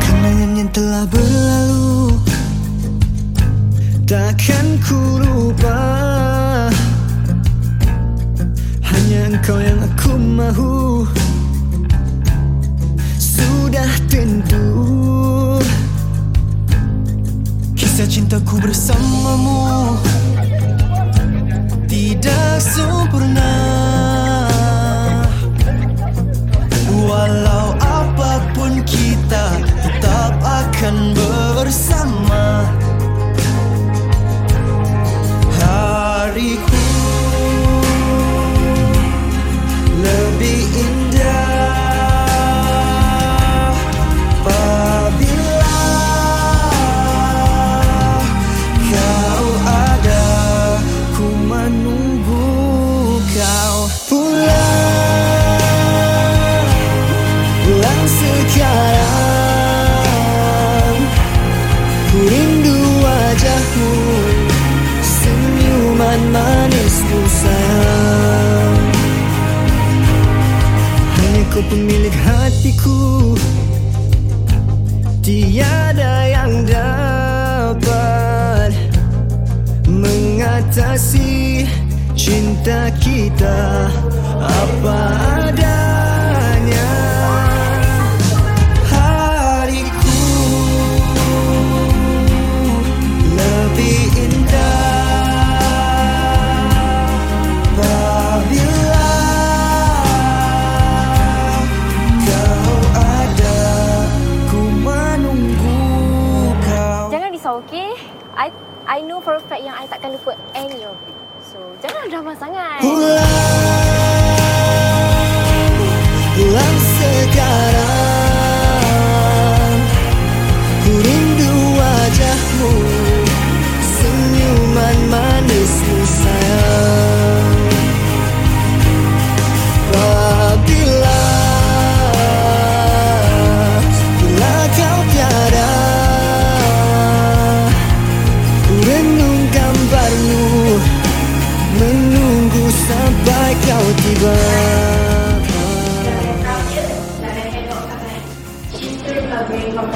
Kenangan yang telah berlalu. Takkan ku lupa engkau yang aku mahu. Sudah tentu. Kisah cintaku bersamamu Tidak sempurna wajahmu Senyuman manismu sayang. Hanya kau pemilik hatiku Tiada yang dapat Mengatasi cinta kita. Apa adanya I know for a fact yang I takkan lupa any of it. So, jangan drama sangat. Pulang, pulang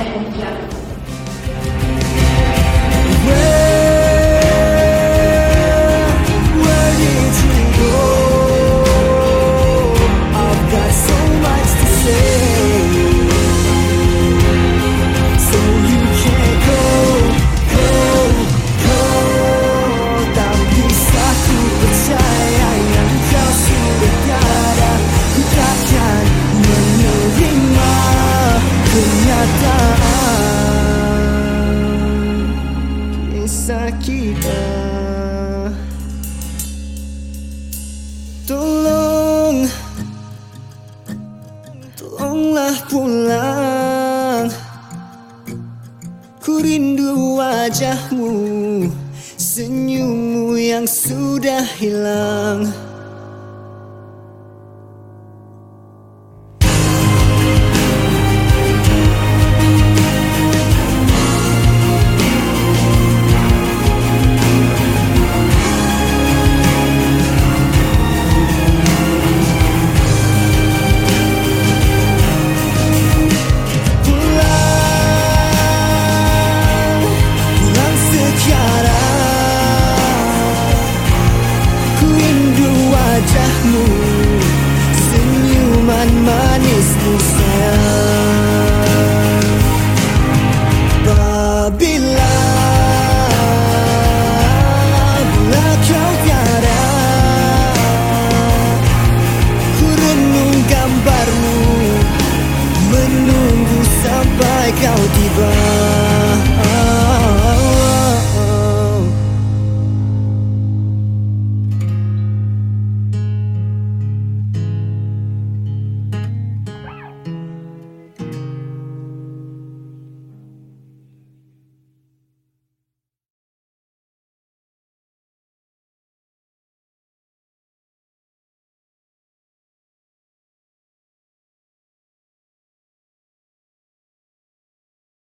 energía. Kisah kita. Tolong. Tolonglah pulang. Ku rindu wajahmu. Senyummu yang sudah hilang